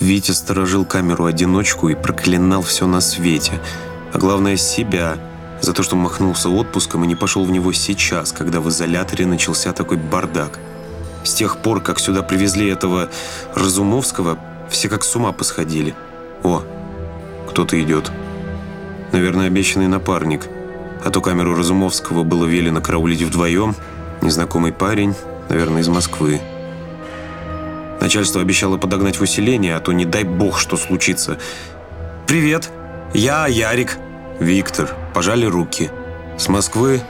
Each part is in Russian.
Витя сторожил камеру-одиночку и проклинал все на свете. А главное, себя. За то, что махнулся отпуском и не пошел в него сейчас, когда в изоляторе начался такой бардак. С тех пор, как сюда привезли этого Разумовского, все как с ума посходили. О, кто-то идет. Наверное, обещанный напарник. А то камеру Разумовского было велено караулить вдвоем. Незнакомый парень, наверное, из Москвы. Начальство обещало подогнать в усиление, а то не дай бог, что случится. «Привет, я Ярик». «Виктор». Пожали руки. «С Москвы?»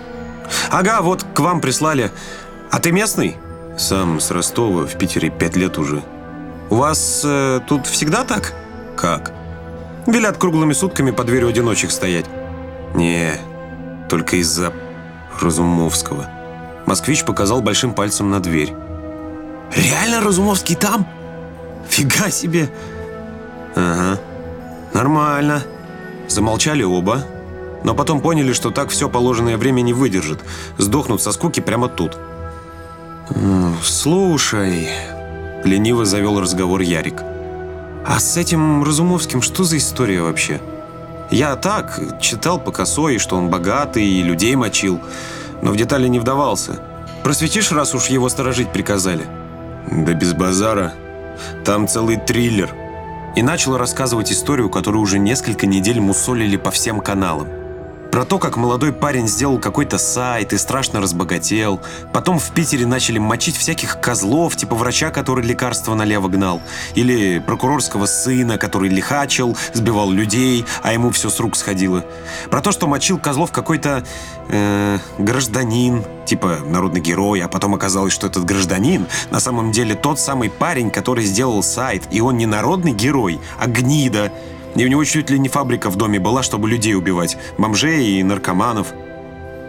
«Ага, вот к вам прислали. А ты местный?» «Сам с Ростова, в Питере пять лет уже». «У вас э, тут всегда так?» «Как?» «Велят круглыми сутками по дверью одиночек стоять». «Не, только из-за Разумовского». Москвич показал большим пальцем на дверь. Реально Разумовский там? Фига себе. Ага. Нормально. Замолчали оба, но потом поняли, что так все положенное время не выдержит. Сдохнут со скуки прямо тут. «Слушай», — лениво завел разговор Ярик, «а с этим Разумовским что за история вообще? Я так, читал по косой, что он богатый и людей мочил, но в детали не вдавался. Просветишь, раз уж его сторожить приказали?» Да без базара. Там целый триллер. И начал рассказывать историю, которую уже несколько недель мусолили по всем каналам. Про то, как молодой парень сделал какой-то сайт и страшно разбогател. Потом в Питере начали мочить всяких козлов, типа врача, который лекарства налево гнал. Или прокурорского сына, который лихачил, сбивал людей, а ему все с рук сходило. Про то, что мочил козлов какой-то э, гражданин, типа народный герой, а потом оказалось, что этот гражданин на самом деле тот самый парень, который сделал сайт. И он не народный герой, а гнида. И у него чуть ли не фабрика в доме была, чтобы людей убивать. Бомжей и наркоманов.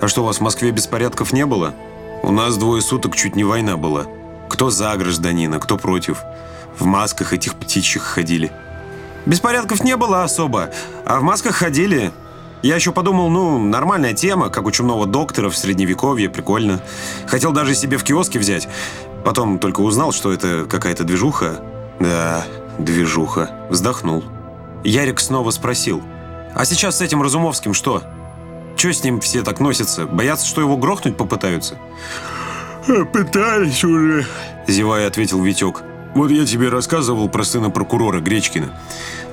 А что, у вас в Москве беспорядков не было? У нас двое суток чуть не война была. Кто за гражданина, кто против. В масках этих птичьих ходили. Беспорядков не было особо, а в масках ходили. Я еще подумал, ну, нормальная тема, как у чумного доктора в средневековье, прикольно. Хотел даже себе в киоске взять. Потом только узнал, что это какая-то движуха. Да, движуха. Вздохнул. Ярик снова спросил. «А сейчас с этим Разумовским что? Че с ним все так носятся? Боятся, что его грохнуть попытаются?» «Пытались уже», – зевая ответил Витек. «Вот я тебе рассказывал про сына прокурора Гречкина.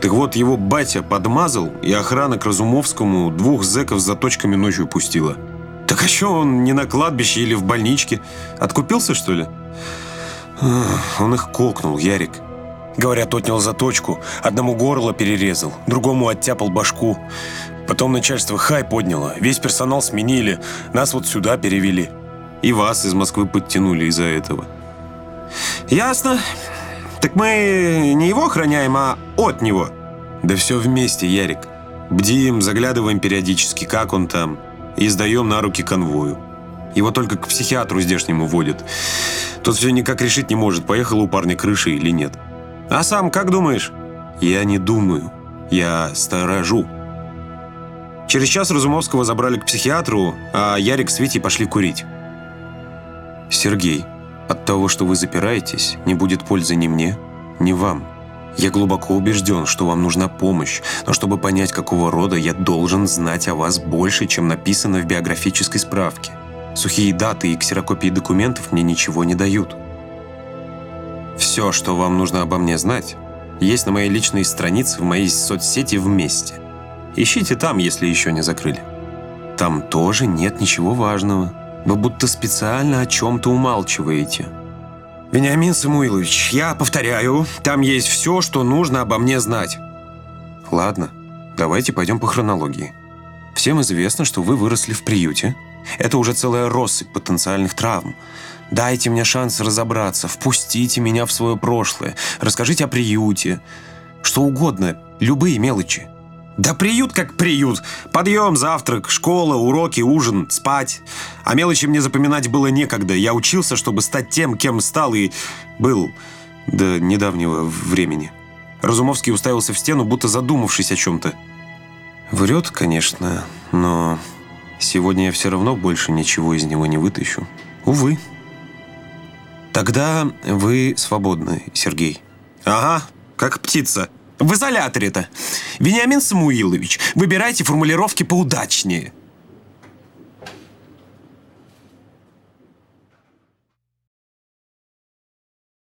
Так вот, его батя подмазал, и охрана к Разумовскому двух зэков с заточками ночью пустила. Так а что он не на кладбище или в больничке? Откупился, что ли?» Он их кокнул, Ярик. Говорят, отнял заточку, одному горло перерезал, другому оттяпал башку. Потом начальство хай подняло, весь персонал сменили, нас вот сюда перевели. И вас из Москвы подтянули из-за этого. Ясно. Так мы не его охраняем, а от него. Да все вместе, Ярик. Бдим, заглядываем периодически, как он там, и сдаем на руки конвою. Его только к психиатру здешнему водят. Тот все никак решить не может, поехала у парня крыша или нет. А сам как думаешь? Я не думаю. Я сторожу. Через час Разумовского забрали к психиатру, а Ярик с Витей пошли курить. Сергей, от того, что вы запираетесь, не будет пользы ни мне, ни вам. Я глубоко убежден, что вам нужна помощь, но чтобы понять, какого рода, я должен знать о вас больше, чем написано в биографической справке. Сухие даты и ксерокопии документов мне ничего не дают. Все, что вам нужно обо мне знать, есть на моей личной странице в моей соцсети вместе. Ищите там, если еще не закрыли. Там тоже нет ничего важного. Вы будто специально о чем-то умалчиваете. Вениамин Самуилович, я повторяю, там есть все, что нужно обо мне знать. Ладно, давайте пойдем по хронологии. Всем известно, что вы выросли в приюте. Это уже целая россыпь потенциальных травм. Дайте мне шанс разобраться, впустите меня в свое прошлое, расскажите о приюте. Что угодно, любые мелочи. Да приют как приют. Подъем, завтрак, школа, уроки, ужин, спать. А мелочи мне запоминать было некогда. Я учился, чтобы стать тем, кем стал и был до недавнего времени. Разумовский уставился в стену, будто задумавшись о чем-то. Врет, конечно, но сегодня я все равно больше ничего из него не вытащу. Увы. Тогда вы свободны, Сергей. Ага, как птица. В изоляторе-то. Вениамин Самуилович, выбирайте формулировки поудачнее.